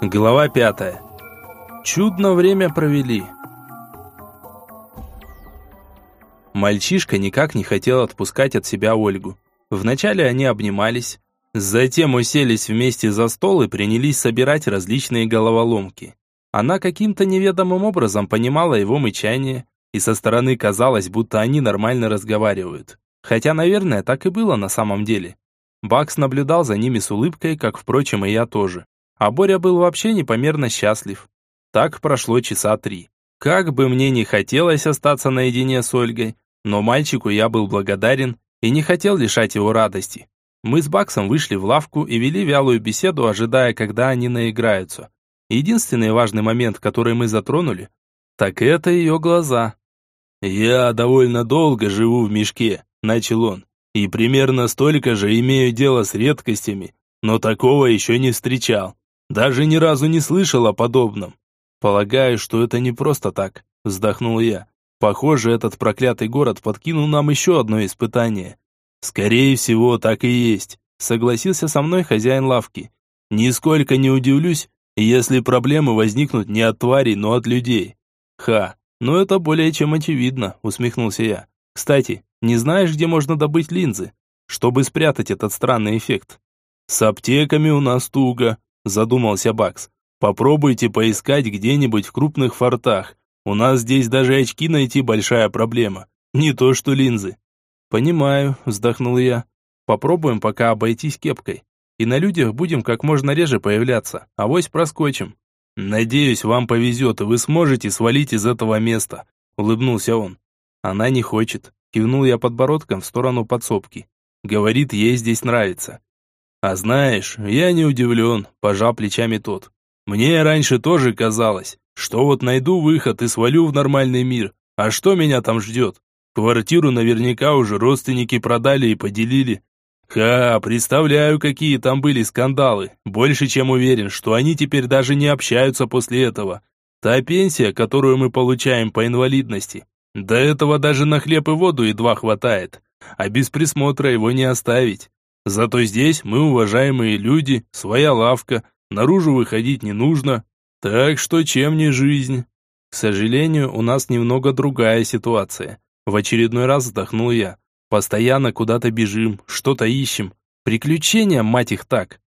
Глава пятая. Чудно время провели. Мальчишка никак не хотел отпускать от себя Ольгу. Вначале они обнимались, затем уселись вместе за стол и принялись собирать различные головоломки. Она каким-то неведомым образом понимала его мычание, и со стороны казалось, будто они нормально разговаривают. Хотя, наверное, так и было на самом деле. Бакс наблюдал за ними с улыбкой, как, впрочем, и я тоже. А Боря был вообще непомерно счастлив. Так прошло часа три. Как бы мне ни хотелось остаться наедине с Ольгой, но мальчику я был благодарен и не хотел лишать его радости. Мы с Баксом вышли в лавку и вели вялую беседу, ожидая, когда они наиграются. Единственный важный момент, который мы затронули, так это ее глаза. «Я довольно долго живу в мешке», — начал он, «и примерно столько же имею дело с редкостями, но такого еще не встречал. Даже ни разу не слышал о подобном. Полагаю, что это не просто так, вздохнул я. Похоже, этот проклятый город подкинул нам еще одно испытание. Скорее всего, так и есть, согласился со мной хозяин лавки. Нисколько не удивлюсь, если проблемы возникнут не от тварей, но от людей. Ха, ну это более чем очевидно, усмехнулся я. Кстати, не знаешь, где можно добыть линзы, чтобы спрятать этот странный эффект? С аптеками у нас туго, задумался Бакс. Попробуйте поискать где-нибудь в крупных фортах. У нас здесь даже очки найти большая проблема. Не то что линзы. Понимаю, вздохнул я. Попробуем пока обойтись кепкой. И на людях будем как можно реже появляться. Авось проскочим. Надеюсь, вам повезет, и вы сможете свалить из этого места. Улыбнулся он. Она не хочет. Кивнул я подбородком в сторону подсобки. Говорит, ей здесь нравится. А знаешь, я не удивлен, пожал плечами тот. Мне раньше тоже казалось, что вот найду выход и свалю в нормальный мир. А что меня там ждет? Квартиру наверняка уже родственники продали и поделили. Ха, представляю, какие там были скандалы. Больше чем уверен, что они теперь даже не общаются после этого. Та пенсия, которую мы получаем по инвалидности, до этого даже на хлеб и воду едва хватает. А без присмотра его не оставить. Зато здесь мы уважаемые люди, своя лавка, наружу выходить не нужно. Так что чем не жизнь? К сожалению, у нас немного другая ситуация. В очередной раз вздохнул я. Постоянно куда-то бежим, что-то ищем. Приключения, мать их так.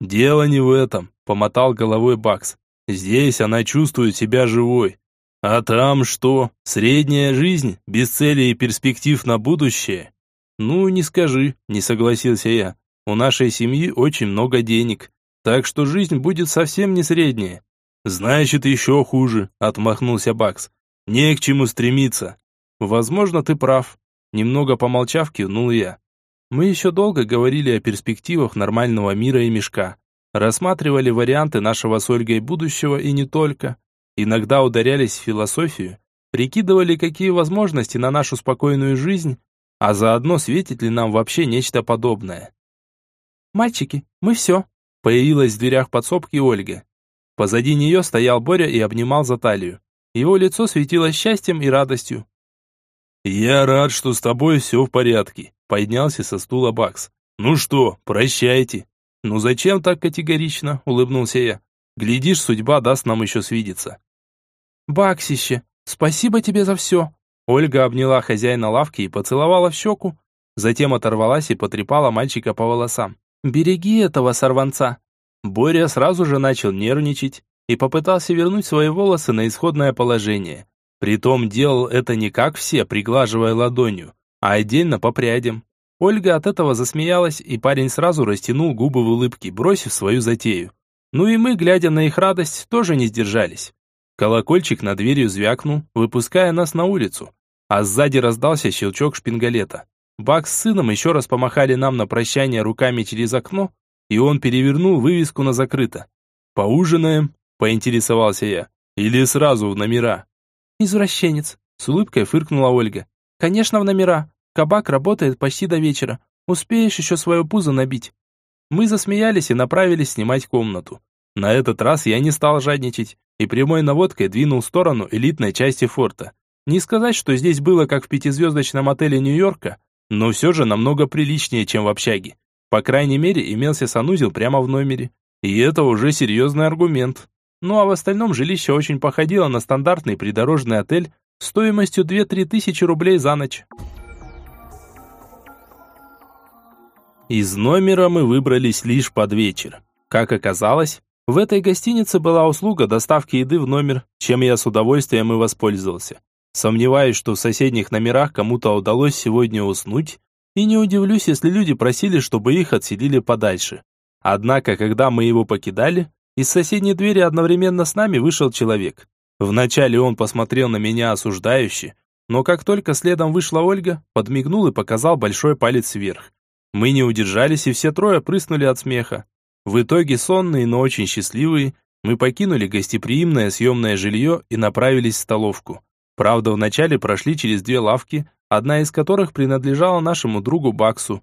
Дело не в этом, помотал головой Бакс. Здесь она чувствует себя живой. А там что? Средняя жизнь, без цели и перспектив на будущее? «Ну, не скажи», – не согласился я. «У нашей семьи очень много денег, так что жизнь будет совсем не средняя». «Значит, еще хуже», – отмахнулся Бакс. «Не к чему стремиться». «Возможно, ты прав», – немного помолчав, кивнул я. Мы еще долго говорили о перспективах нормального мира и мешка. Рассматривали варианты нашего с Ольгой будущего и не только. Иногда ударялись в философию, прикидывали, какие возможности на нашу спокойную жизнь а заодно светит ли нам вообще нечто подобное. «Мальчики, мы все», — появилась в дверях подсобки Ольга. Позади нее стоял Боря и обнимал за талию. Его лицо светилось счастьем и радостью. «Я рад, что с тобой все в порядке», — поднялся со стула Бакс. «Ну что, прощайте». «Ну зачем так категорично?» — улыбнулся я. «Глядишь, судьба даст нам еще свидеться». «Баксище, спасибо тебе за все», Ольга обняла хозяина лавки и поцеловала в щеку, затем оторвалась и потрепала мальчика по волосам. «Береги этого сорванца!» Боря сразу же начал нервничать и попытался вернуть свои волосы на исходное положение. Притом делал это не как все, приглаживая ладонью, а отдельно по прядям. Ольга от этого засмеялась, и парень сразу растянул губы в улыбке, бросив свою затею. Ну и мы, глядя на их радость, тоже не сдержались. Колокольчик над дверью звякнул, выпуская нас на улицу, а сзади раздался щелчок шпингалета. Бак с сыном еще раз помахали нам на прощание руками через окно, и он перевернул вывеску на закрыто. «Поужинаем?» – поинтересовался я. «Или сразу в номера?» «Извращенец», – с улыбкой фыркнула Ольга. «Конечно, в номера. Кабак работает почти до вечера. Успеешь еще свое пузо набить». Мы засмеялись и направились снимать комнату. На этот раз я не стал жадничать и прямой наводкой двинул в сторону элитной части форта. Не сказать, что здесь было как в пятизвездочном отеле Нью-Йорка, но все же намного приличнее, чем в общаге. По крайней мере, имелся санузел прямо в номере. И это уже серьезный аргумент. Ну а в остальном жилище очень походило на стандартный придорожный отель стоимостью 2-3 тысячи рублей за ночь. Из номера мы выбрались лишь под вечер. Как оказалось, в этой гостинице была услуга доставки еды в номер, чем я с удовольствием и воспользовался. Сомневаюсь, что в соседних номерах кому-то удалось сегодня уснуть, и не удивлюсь, если люди просили, чтобы их отселили подальше. Однако, когда мы его покидали, из соседней двери одновременно с нами вышел человек. Вначале он посмотрел на меня осуждающе, но как только следом вышла Ольга, подмигнул и показал большой палец вверх. Мы не удержались, и все трое прыснули от смеха. В итоге сонные, но очень счастливые, мы покинули гостеприимное съемное жилье и направились в столовку. Правда, вначале прошли через две лавки, одна из которых принадлежала нашему другу Баксу.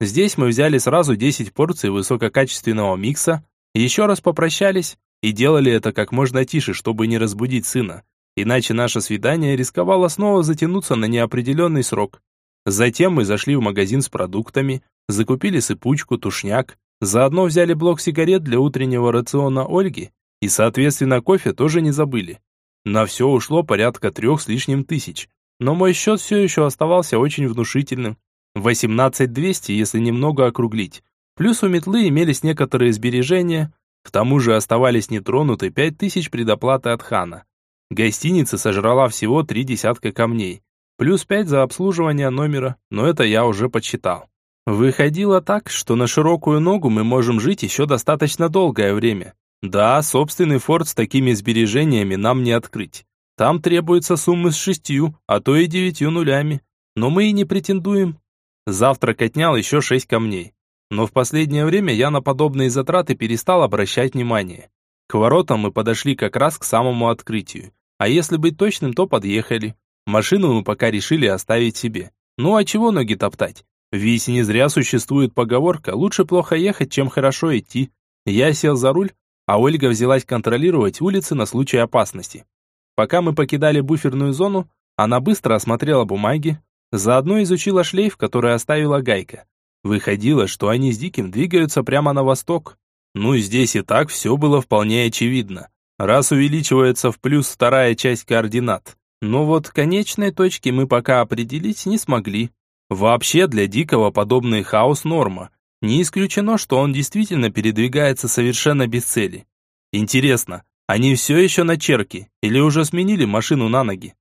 Здесь мы взяли сразу 10 порций высококачественного микса, еще раз попрощались и делали это как можно тише, чтобы не разбудить сына. Иначе наше свидание рисковало снова затянуться на неопределенный срок. Затем мы зашли в магазин с продуктами, закупили сыпучку, тушняк, заодно взяли блок сигарет для утреннего рациона Ольги и, соответственно, кофе тоже не забыли. На все ушло порядка трех с лишним тысяч, но мой счет все еще оставался очень внушительным. 18 200, если немного округлить. Плюс у метлы имелись некоторые сбережения, к тому же оставались нетронуты 5 тысяч предоплаты от хана. Гостиница сожрала всего три десятка камней, плюс 5 за обслуживание номера, но это я уже подсчитал. Выходило так, что на широкую ногу мы можем жить еще достаточно долгое время. Да, собственный форт с такими сбережениями нам не открыть. Там требуется суммы с шестью, а то и девятью нулями. Но мы и не претендуем. Завтрак отнял еще шесть камней. Но в последнее время я на подобные затраты перестал обращать внимание. К воротам мы подошли как раз к самому открытию. А если быть точным, то подъехали. Машину мы пока решили оставить себе. Ну а чего ноги топтать? Ведь не зря существует поговорка «лучше плохо ехать, чем хорошо идти». Я сел за руль, а Ольга взялась контролировать улицы на случай опасности. Пока мы покидали буферную зону, она быстро осмотрела бумаги, заодно изучила шлейф, который оставила Гайка. Выходило, что они с Диким двигаются прямо на восток. Ну, здесь и так все было вполне очевидно. Раз увеличивается в плюс вторая часть координат. Но вот конечной точки мы пока определить не смогли. Вообще для Дикого подобный хаос норма, не исключено, что он действительно передвигается совершенно без цели. Интересно, они все еще на черке или уже сменили машину на ноги?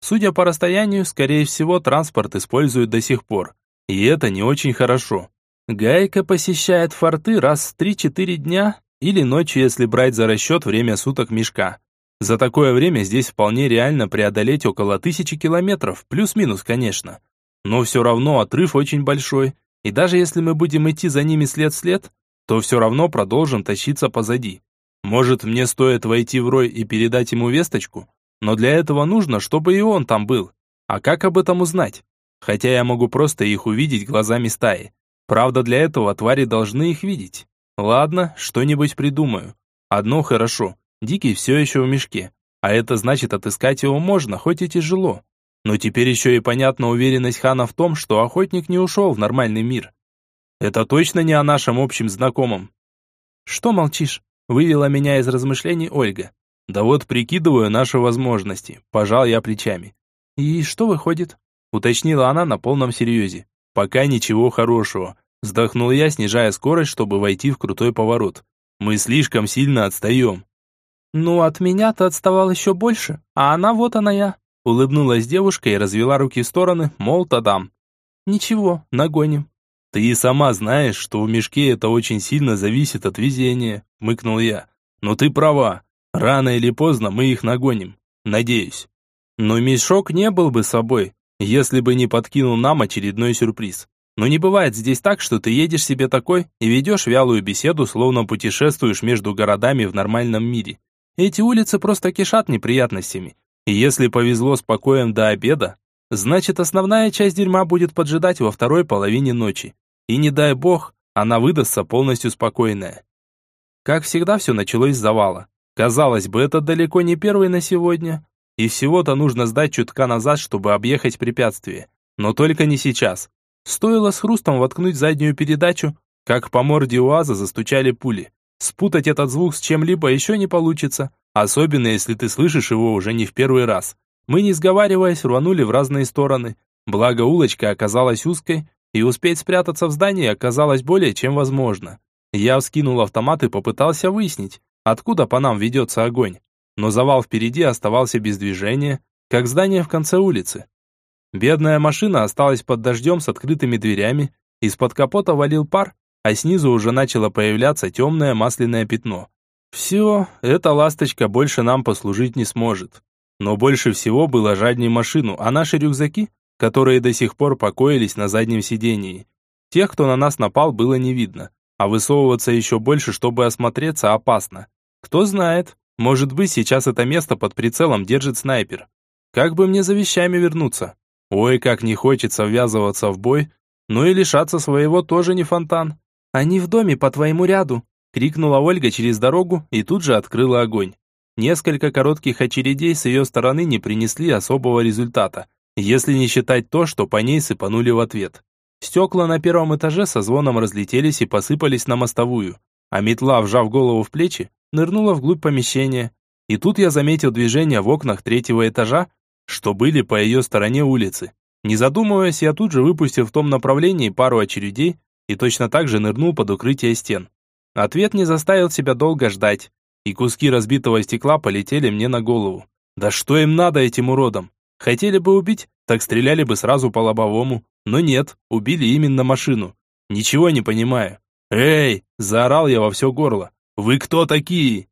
Судя по расстоянию, скорее всего, транспорт используют до сих пор. И это не очень хорошо. Гайка посещает форты раз в 3-4 дня или ночью, если брать за расчет время суток мешка. За такое время здесь вполне реально преодолеть около тысячи километров, плюс-минус, конечно. Но все равно отрыв очень большой, и даже если мы будем идти за ними след в след, то все равно продолжим тащиться позади. Может, мне стоит войти в рой и передать ему весточку? Но для этого нужно, чтобы и он там был. А как об этом узнать? Хотя я могу просто их увидеть глазами стаи. Правда, для этого твари должны их видеть. Ладно, что-нибудь придумаю. Одно хорошо, Дикий все еще в мешке. А это значит, отыскать его можно, хоть и тяжело. Но теперь еще и понятна уверенность Хана в том, что охотник не ушел в нормальный мир. Это точно не о нашем общем знакомом. Что молчишь? Вывела меня из размышлений Ольга. Да вот прикидываю наши возможности. Пожал я плечами. И что выходит? Уточнила она на полном серьезе. Пока ничего хорошего. Вздохнул я, снижая скорость, чтобы войти в крутой поворот. Мы слишком сильно отстаем. Ну, от меня-то отставал еще больше, а она вот она я. Улыбнулась девушка и развела руки в стороны, мол, тадам. Ничего, нагоним. Ты и сама знаешь, что в мешке это очень сильно зависит от везения, мыкнул я. Но ты права. Рано или поздно мы их нагоним. Надеюсь. Но мешок не был бы собой, если бы не подкинул нам очередной сюрприз. Но не бывает здесь так, что ты едешь себе такой и ведешь вялую беседу, словно путешествуешь между городами в нормальном мире. Эти улицы просто кишат неприятностями, и если повезло с покоем до обеда, значит основная часть дерьма будет поджидать во второй половине ночи. И не дай бог, она выдастся полностью спокойная. Как всегда, все началось с завала. Казалось бы, это далеко не первый на сегодня. И всего-то нужно сдать чутка назад, чтобы объехать препятствие. Но только не сейчас. Стоило с хрустом воткнуть заднюю передачу, как по морде УАЗа застучали пули. Спутать этот звук с чем-либо еще не получится, особенно если ты слышишь его уже не в первый раз. Мы, не сговариваясь, рванули в разные стороны. Благо улочка оказалась узкой, и успеть спрятаться в здании оказалось более чем возможно. Я вскинул автомат и попытался выяснить, откуда по нам ведется огонь. Но завал впереди оставался без движения, как здание в конце улицы. Бедная машина осталась под дождем с открытыми дверями, из-под капота валил пар, а снизу уже начало появляться темное масляное пятно. Все, эта ласточка больше нам послужить не сможет. Но больше всего было жадней машину, а наши рюкзаки, которые до сих пор покоились на заднем сидении. Тех, кто на нас напал, было не видно, а высовываться еще больше, чтобы осмотреться, опасно. Кто знает, может быть, сейчас это место под прицелом держит снайпер. Как бы мне за вещами вернуться? Ой, как не хочется ввязываться в бой, но и лишаться своего тоже не фонтан. Они в доме по твоему ряду, крикнула Ольга через дорогу и тут же открыла огонь. Несколько коротких очередей с ее стороны не принесли особого результата, если не считать то, что по ней сыпанули в ответ. Стекла на первом этаже со звоном разлетелись и посыпались на мостовую, а метла, вжав голову в плечи, нырнула вглубь помещения. И тут я заметил движение в окнах третьего этажа, что были по ее стороне улицы. Не задумываясь, я тут же выпустил в том направлении пару очередей и точно так же нырнул под укрытие стен. Ответ не заставил себя долго ждать и куски разбитого стекла полетели мне на голову. Да что им надо этим уродам? Хотели бы убить, так стреляли бы сразу по лобовому. Но нет, убили именно машину. Ничего не понимаю. «Эй!» – заорал я во все горло. «Вы кто такие?»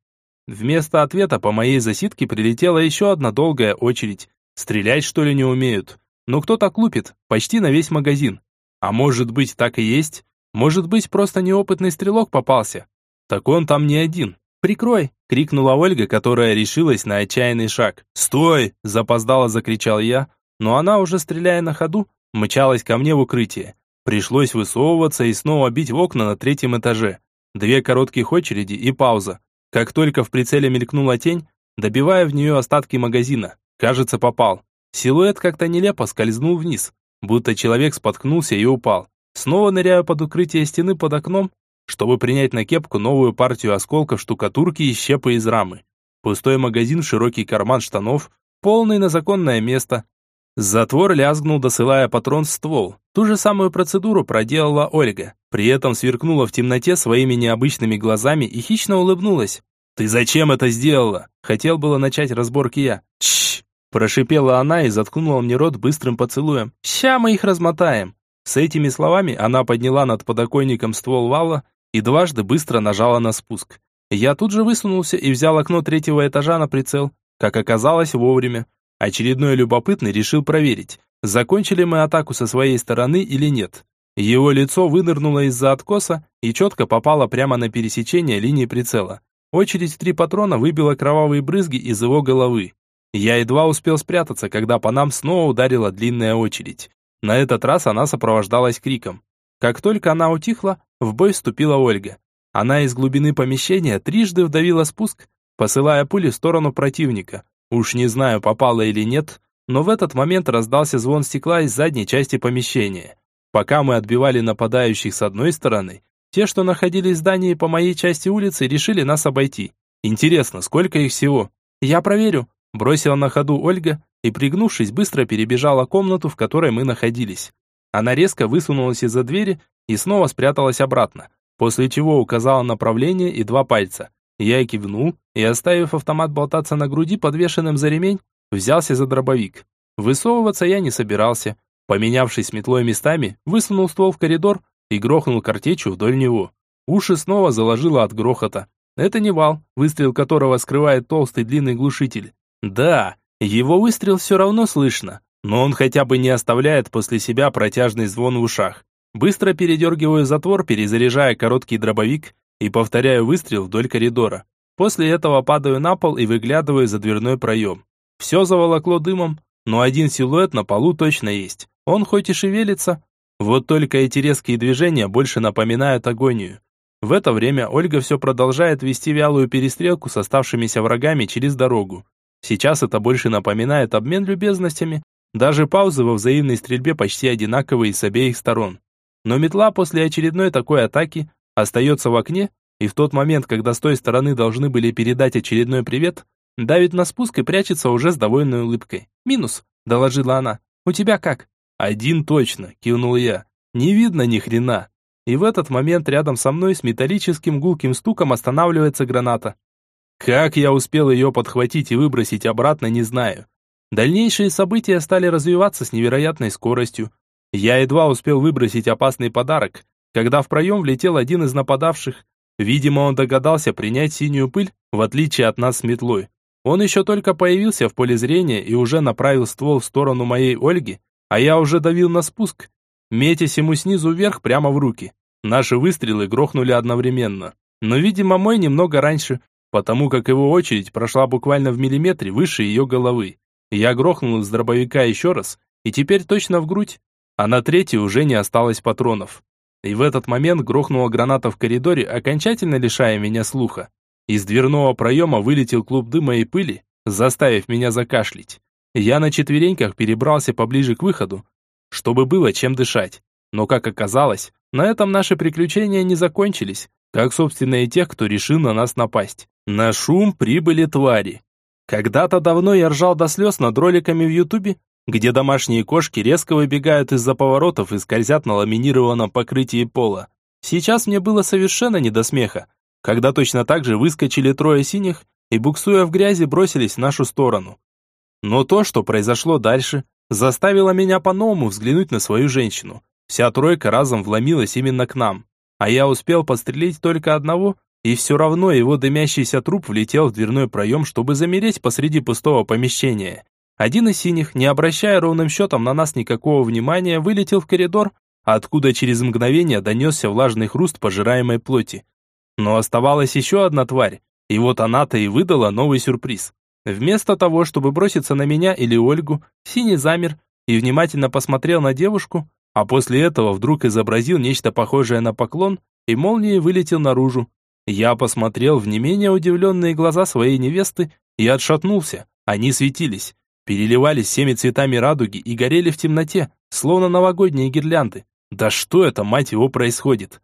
Вместо ответа по моей засидке прилетела еще одна долгая очередь. Стрелять, что ли, не умеют? Ну кто так лупит? Почти на весь магазин. А может быть, так и есть? Может быть, просто неопытный стрелок попался? Так он там не один. «Прикрой!» — крикнула Ольга, которая решилась на отчаянный шаг. «Стой!» — запоздало закричал я, но она, уже стреляя на ходу, мчалась ко мне в укрытие. Пришлось высовываться и снова бить в окна на третьем этаже. Две коротких очереди и пауза. Как только в прицеле мелькнула тень, добивая в нее остатки магазина. Кажется, попал. Силуэт как-то нелепо скользнул вниз, будто человек споткнулся и упал. Снова ныряю под укрытие стены под окном, чтобы принять на кепку новую партию осколков штукатурки и щепы из рамы. Пустой магазин, широкий карман штанов, полный на законное место. Затвор лязгнул, досылая патрон в ствол. Ту же самую процедуру проделала Ольга. При этом сверкнула в темноте своими необычными глазами и хищно улыбнулась. «Ты зачем это сделала?» Хотел было начать разборки я. «Чш!» Прошипела она и заткнула мне рот быстрым поцелуем. «Ща мы их размотаем!» С этими словами она подняла над подоконником ствол вала и дважды быстро нажала на спуск. Я тут же высунулся и взял окно третьего этажа на прицел. Как оказалось, вовремя. Очередной любопытный решил проверить, закончили мы атаку со своей стороны или нет. Его лицо вынырнуло из-за откоса и четко попало прямо на пересечение линии прицела. Очередь в три патрона выбила кровавые брызги из его головы. Я едва успел спрятаться, когда по нам снова ударила длинная очередь. На этот раз она сопровождалась криком. Как только она утихла, в бой вступила Ольга. Она из глубины помещения трижды вдавила спуск, посылая пули в сторону противника. Уж не знаю, попала или нет, но в этот момент раздался звон стекла из задней части помещения. Пока мы отбивали нападающих с одной стороны, те, что находились в здании по моей части улицы, решили нас обойти. Интересно, сколько их всего? Я проверю, бросила на ходу Ольга и, пригнувшись, быстро перебежала комнату, в которой мы находились. Она резко высунулась из-за двери и снова спряталась обратно, после чего указала направление и два пальца. Я кивнул и, оставив автомат болтаться на груди, подвешенным за ремень, взялся за дробовик. Высовываться я не собирался. Поменявшись метлой местами, высунул ствол в коридор и грохнул картечью вдоль него. Уши снова заложило от грохота. Это не вал, выстрел которого скрывает толстый длинный глушитель. Да, его выстрел все равно слышно, но он хотя бы не оставляет после себя протяжный звон в ушах. Быстро передергиваю затвор, перезаряжая короткий дробовик и повторяю выстрел вдоль коридора. После этого падаю на пол и выглядываю за дверной проем. Все заволокло дымом, но один силуэт на полу точно есть. Он хоть и шевелится, вот только эти резкие движения больше напоминают агонию. В это время Ольга все продолжает вести вялую перестрелку с оставшимися врагами через дорогу. Сейчас это больше напоминает обмен любезностями, даже паузы во взаимной стрельбе почти одинаковые с обеих сторон. Но метла после очередной такой атаки остается в окне и в тот момент, когда с той стороны должны были передать очередной привет, давит на спуск и прячется уже с довольной улыбкой. «Минус», — доложила она. «У тебя как?» «Один точно», — кивнул я. «Не видно ни хрена». И в этот момент рядом со мной с металлическим гулким стуком останавливается граната. Как я успел ее подхватить и выбросить обратно, не знаю. Дальнейшие события стали развиваться с невероятной скоростью. Я едва успел выбросить опасный подарок, когда в проем влетел один из нападавших. Видимо, он догадался принять синюю пыль, в отличие от нас с метлой. Он еще только появился в поле зрения и уже направил ствол в сторону моей Ольги, а я уже давил на спуск, метясь ему снизу вверх прямо в руки. Наши выстрелы грохнули одновременно. Но, видимо, мой немного раньше, потому как его очередь прошла буквально в миллиметре выше ее головы. Я грохнул из дробовика еще раз, и теперь точно в грудь, а на третьей уже не осталось патронов. И в этот момент грохнула граната в коридоре, окончательно лишая меня слуха. Из дверного проема вылетел клуб дыма и пыли, заставив меня закашлять. Я на четвереньках перебрался поближе к выходу, чтобы было чем дышать. Но, как оказалось, на этом наши приключения не закончились, как, собственно, и тех, кто решил на нас напасть. На шум прибыли твари. Когда-то давно я ржал до слез над роликами в Ютубе, где домашние кошки резко выбегают из-за поворотов и скользят на ламинированном покрытии пола. Сейчас мне было совершенно не до смеха, когда точно так же выскочили трое синих и, буксуя в грязи, бросились в нашу сторону. Но то, что произошло дальше, заставило меня по-новому взглянуть на свою женщину. Вся тройка разом вломилась именно к нам, а я успел подстрелить только одного и все равно его дымящийся труп влетел в дверной проем, чтобы замереть посреди пустого помещения. Один из синих, не обращая ровным счетом на нас никакого внимания, вылетел в коридор, откуда через мгновение донесся влажный хруст пожираемой плоти. Но оставалась еще одна тварь, и вот она-то и выдала новый сюрприз. Вместо того, чтобы броситься на меня или Ольгу, синий замер и внимательно посмотрел на девушку, а после этого вдруг изобразил нечто похожее на поклон и молнией вылетел наружу, я посмотрел в не менее удивленные глаза своей невесты и отшатнулся. Они светились, переливались всеми цветами радуги и горели в темноте, словно новогодние гирлянды. Да что это, мать его, происходит?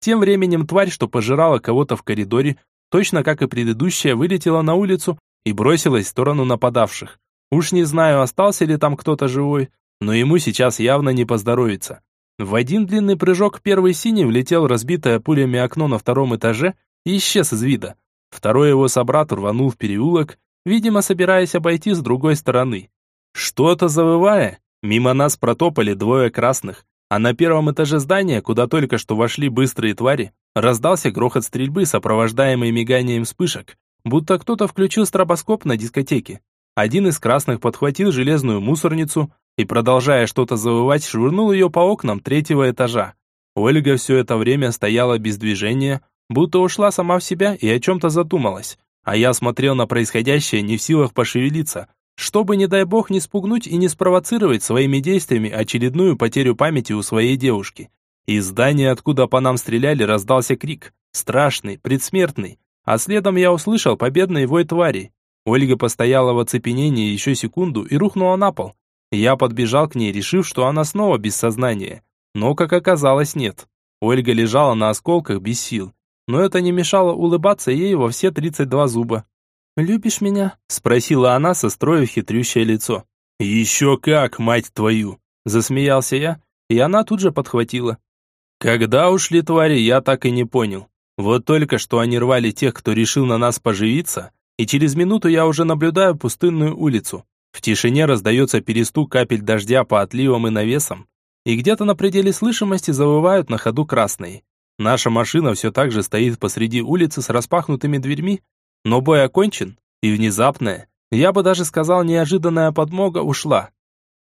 Тем временем тварь, что пожирала кого-то в коридоре, точно как и предыдущая, вылетела на улицу и бросилась в сторону нападавших. Уж не знаю, остался ли там кто-то живой, но ему сейчас явно не поздоровится. В один длинный прыжок первый синий влетел разбитое пулями окно на втором этаже и исчез из вида. Второй его собрат рванул в переулок, видимо, собираясь обойти с другой стороны. Что-то завывая, мимо нас протопали двое красных, а на первом этаже здания, куда только что вошли быстрые твари, раздался грохот стрельбы, сопровождаемый миганием вспышек, будто кто-то включил стробоскоп на дискотеке. Один из красных подхватил железную мусорницу, и, продолжая что-то завывать, швырнул ее по окнам третьего этажа. Ольга все это время стояла без движения, будто ушла сама в себя и о чем-то задумалась. А я смотрел на происходящее не в силах пошевелиться, чтобы, не дай бог, не спугнуть и не спровоцировать своими действиями очередную потерю памяти у своей девушки. Из здания, откуда по нам стреляли, раздался крик. Страшный, предсмертный. А следом я услышал победный вой твари. Ольга постояла в оцепенении еще секунду и рухнула на пол. Я подбежал к ней, решив, что она снова без сознания. Но, как оказалось, нет. Ольга лежала на осколках без сил. Но это не мешало улыбаться ей во все 32 зуба. «Любишь меня?» – спросила она, состроив хитрющее лицо. «Еще как, мать твою!» – засмеялся я, и она тут же подхватила. Когда ушли твари, я так и не понял. Вот только что они рвали тех, кто решил на нас поживиться, и через минуту я уже наблюдаю пустынную улицу. В тишине раздается перестук капель дождя по отливам и навесам, и где-то на пределе слышимости завывают на ходу красные. Наша машина все так же стоит посреди улицы с распахнутыми дверьми, но бой окончен, и внезапная, я бы даже сказал, неожиданная подмога ушла.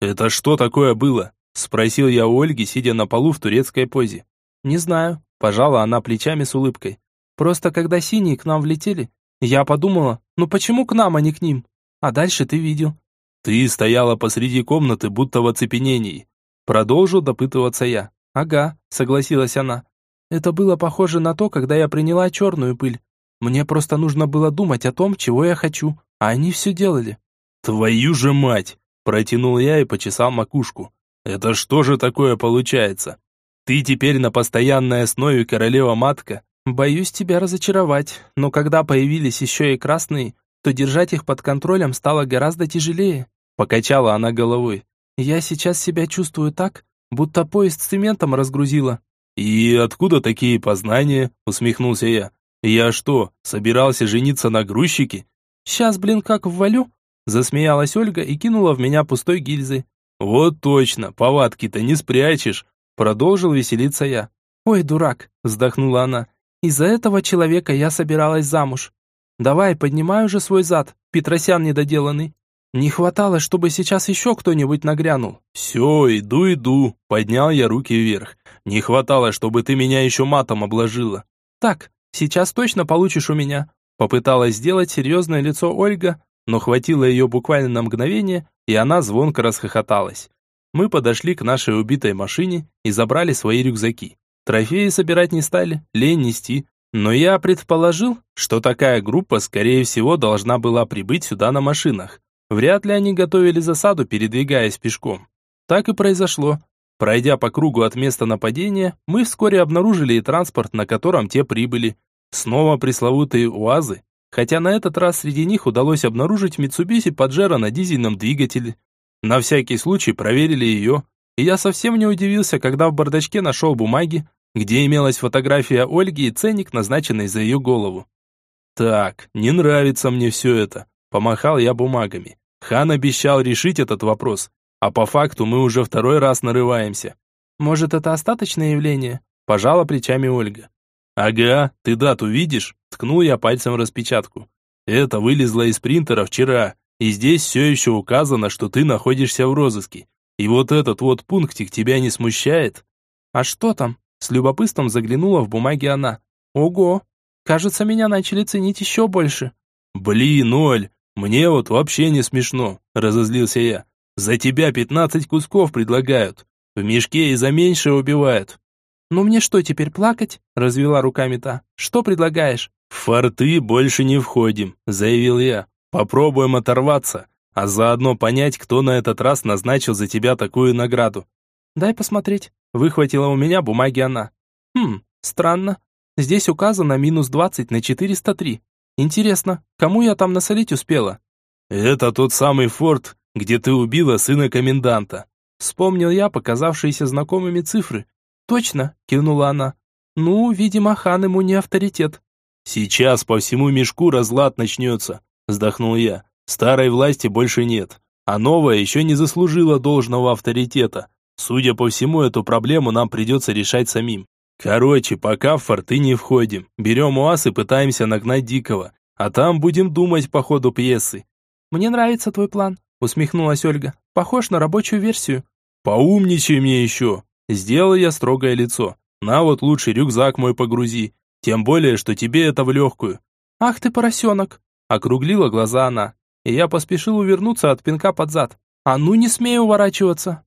«Это что такое было?» – спросил я у Ольги, сидя на полу в турецкой позе. «Не знаю», – пожала она плечами с улыбкой. «Просто когда синие к нам влетели, я подумала, ну почему к нам, а не к ним? А дальше ты видел. Ты стояла посреди комнаты, будто в оцепенении. Продолжу допытываться я. Ага, согласилась она. Это было похоже на то, когда я приняла черную пыль. Мне просто нужно было думать о том, чего я хочу, а они все делали. Твою же мать! Протянул я и почесал макушку. Это что же такое получается? Ты теперь на постоянной основе королева-матка, Боюсь тебя разочаровать, но когда появились еще и красные, то держать их под контролем стало гораздо тяжелее. Покачала она головой. Я сейчас себя чувствую так, будто поезд с цементом разгрузила. И откуда такие познания? Усмехнулся я. Я что, собирался жениться на грузчике? Сейчас, блин, как ввалю? Засмеялась Ольга и кинула в меня пустой гильзы. Вот точно, повадки-то не спрячешь. Продолжил веселиться я. Ой, дурак, вздохнула она. Из-за этого человека я собиралась замуж. Давай, поднимай уже свой зад, Петросян недоделанный. Не хватало, чтобы сейчас еще кто-нибудь нагрянул. Все, иду, иду. Поднял я руки вверх. Не хватало, чтобы ты меня еще матом обложила. Так, сейчас точно получишь у меня. Попыталась сделать серьезное лицо Ольга, но хватило ее буквально на мгновение, и она звонко расхохоталась. Мы подошли к нашей убитой машине и забрали свои рюкзаки. Трофеи собирать не стали, лень нести. Но я предположил, что такая группа, скорее всего, должна была прибыть сюда на машинах. Вряд ли они готовили засаду, передвигаясь пешком. Так и произошло. Пройдя по кругу от места нападения, мы вскоре обнаружили и транспорт, на котором те прибыли. Снова пресловутые УАЗы, хотя на этот раз среди них удалось обнаружить Mitsubishi Pajero на дизельном двигателе. На всякий случай проверили ее, и я совсем не удивился, когда в бардачке нашел бумаги, где имелась фотография Ольги и ценник, назначенный за ее голову. «Так, не нравится мне все это», – помахал я бумагами. Хан обещал решить этот вопрос, а по факту мы уже второй раз нарываемся. «Может, это остаточное явление?» – пожала плечами Ольга. «Ага, ты дату видишь?» – ткнул я пальцем в распечатку. «Это вылезло из принтера вчера, и здесь все еще указано, что ты находишься в розыске. И вот этот вот пунктик тебя не смущает?» «А что там?» С любопытством заглянула в бумаги она. Ого, кажется, меня начали ценить еще больше. Блин, Оль, мне вот вообще не смешно, разозлился я. За тебя пятнадцать кусков предлагают. В мешке и за меньшее убивают. Ну мне что, теперь плакать? Развела руками та. Что предлагаешь? В форты больше не входим, заявил я. Попробуем оторваться, а заодно понять, кто на этот раз назначил за тебя такую награду. Дай посмотреть. Выхватила у меня бумаги она. Хм, странно. Здесь указано минус 20 на 403. Интересно, кому я там насолить успела? Это тот самый форт, где ты убила сына коменданта. Вспомнил я показавшиеся знакомыми цифры. Точно, кивнула она. Ну, видимо, хан ему не авторитет. Сейчас по всему мешку разлад начнется, вздохнул я. Старой власти больше нет, а новая еще не заслужила должного авторитета. Судя по всему, эту проблему нам придется решать самим. Короче, пока в форты не входим. Берем УАЗ и пытаемся нагнать Дикого. А там будем думать по ходу пьесы. Мне нравится твой план, усмехнулась Ольга. Похож на рабочую версию. Поумничай мне еще. Сделал я строгое лицо. На вот лучший рюкзак мой погрузи. Тем более, что тебе это в легкую. Ах ты поросенок. Округлила глаза она. И я поспешил увернуться от пинка под зад. А ну не смею уворачиваться.